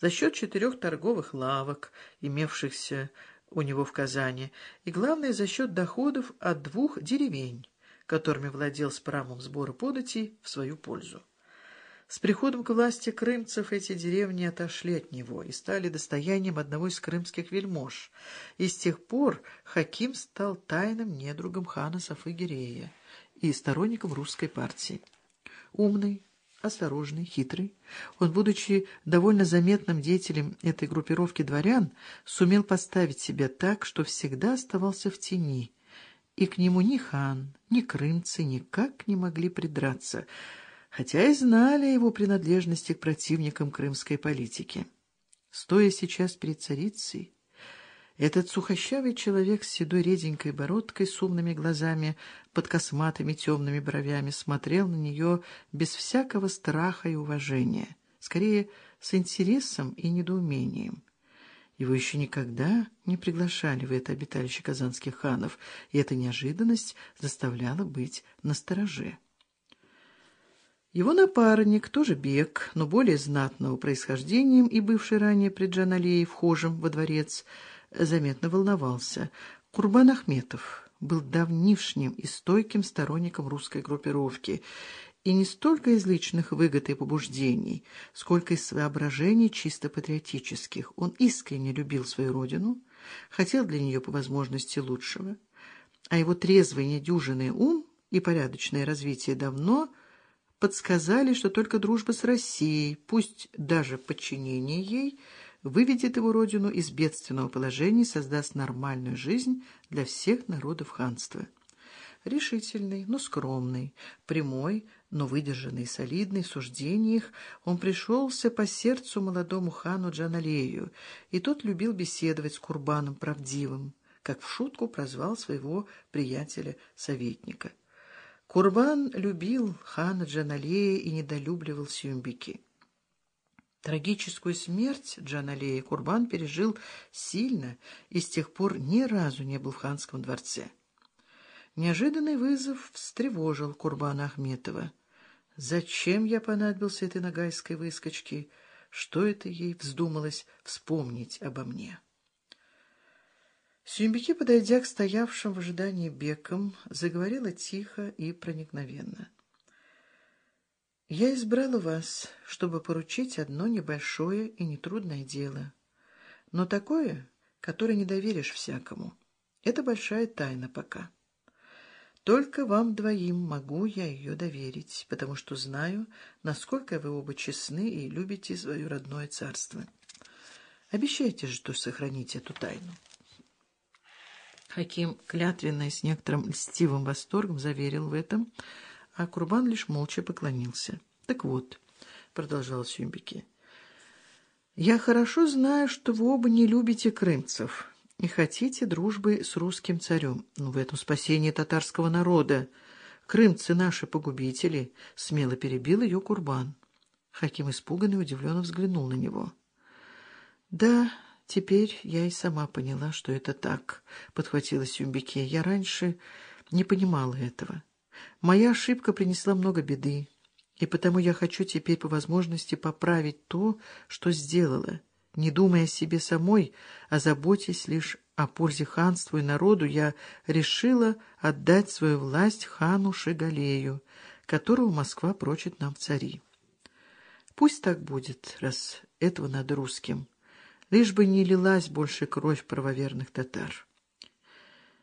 за счет четырех торговых лавок, имевшихся у него в Казани, и, главное, за счет доходов от двух деревень, которыми владел с правом сбора податей в свою пользу. С приходом к власти крымцев эти деревни отошли от него и стали достоянием одного из крымских вельмож, и с тех пор Хаким стал тайным недругом хана Сафы-Гирея и сторонником русской партии. Умный, осторожный, хитрый, он, будучи довольно заметным деятелем этой группировки дворян, сумел поставить себя так, что всегда оставался в тени, и к нему ни хан, ни крымцы никак не могли придраться — хотя и знали о его принадлежности к противникам крымской политики. Стоя сейчас перед царицей, этот сухощавый человек с седой реденькой бородкой, с умными глазами, под косматыми темными бровями смотрел на нее без всякого страха и уважения, скорее с интересом и недоумением. Его еще никогда не приглашали в это обиталище казанских ханов, и эта неожиданность заставляла быть настороже. Его напарник, тоже бег, но более знатного происхождением и бывший ранее при Джаналее вхожим во дворец, заметно волновался. Курбан Ахметов был давнишним и стойким сторонником русской группировки, и не столько из личных выгод и побуждений, сколько из воображений чисто патриотических. Он искренне любил свою родину, хотел для нее по возможности лучшего, а его трезвый недюжинный ум и порядочное развитие давно – подсказали, что только дружба с Россией, пусть даже подчинение ей, выведет его родину из бедственного положения и создаст нормальную жизнь для всех народов ханства. Решительный, но скромный, прямой, но выдержанный и солидный в суждениях, он пришелся по сердцу молодому хану Джаналею, и тот любил беседовать с Курбаном правдивым, как в шутку прозвал своего приятеля-советника. Курбан любил хана Джаналея и недолюбливал Сюмбики. Трагическую смерть Джаналея Курбан пережил сильно и с тех пор ни разу не был в ханском дворце. Неожиданный вызов встревожил Курбана Ахметова. «Зачем я понадобился этой нагайской выскочке? Что это ей вздумалось вспомнить обо мне?» Сюмбики, подойдя к стоявшим в ожидании бекам, заговорила тихо и проникновенно. «Я избрала вас, чтобы поручить одно небольшое и нетрудное дело, но такое, которое не доверишь всякому. Это большая тайна пока. Только вам двоим могу я ее доверить, потому что знаю, насколько вы оба честны и любите свое родное царство. Обещайте же, что сохраните эту тайну». Хаким клятвенно и с некоторым льстивым восторгом заверил в этом, а Курбан лишь молча поклонился. «Так вот», — продолжал Сюмбики, — «я хорошо знаю, что вы оба не любите крымцев и хотите дружбы с русским царем. Но в этом спасении татарского народа. Крымцы наши погубители», — смело перебил ее Курбан. Хаким испуганно и удивленно взглянул на него. «Да...» «Теперь я и сама поняла, что это так», — подхватила Сюмбике. «Я раньше не понимала этого. Моя ошибка принесла много беды, и потому я хочу теперь по возможности поправить то, что сделала. Не думая о себе самой, а заботясь лишь о пользе ханству и народу, я решила отдать свою власть хану Шигалею, которого Москва прочит нам в цари. Пусть так будет, раз этого надо русским» лишь бы не лилась больше кровь правоверных татар.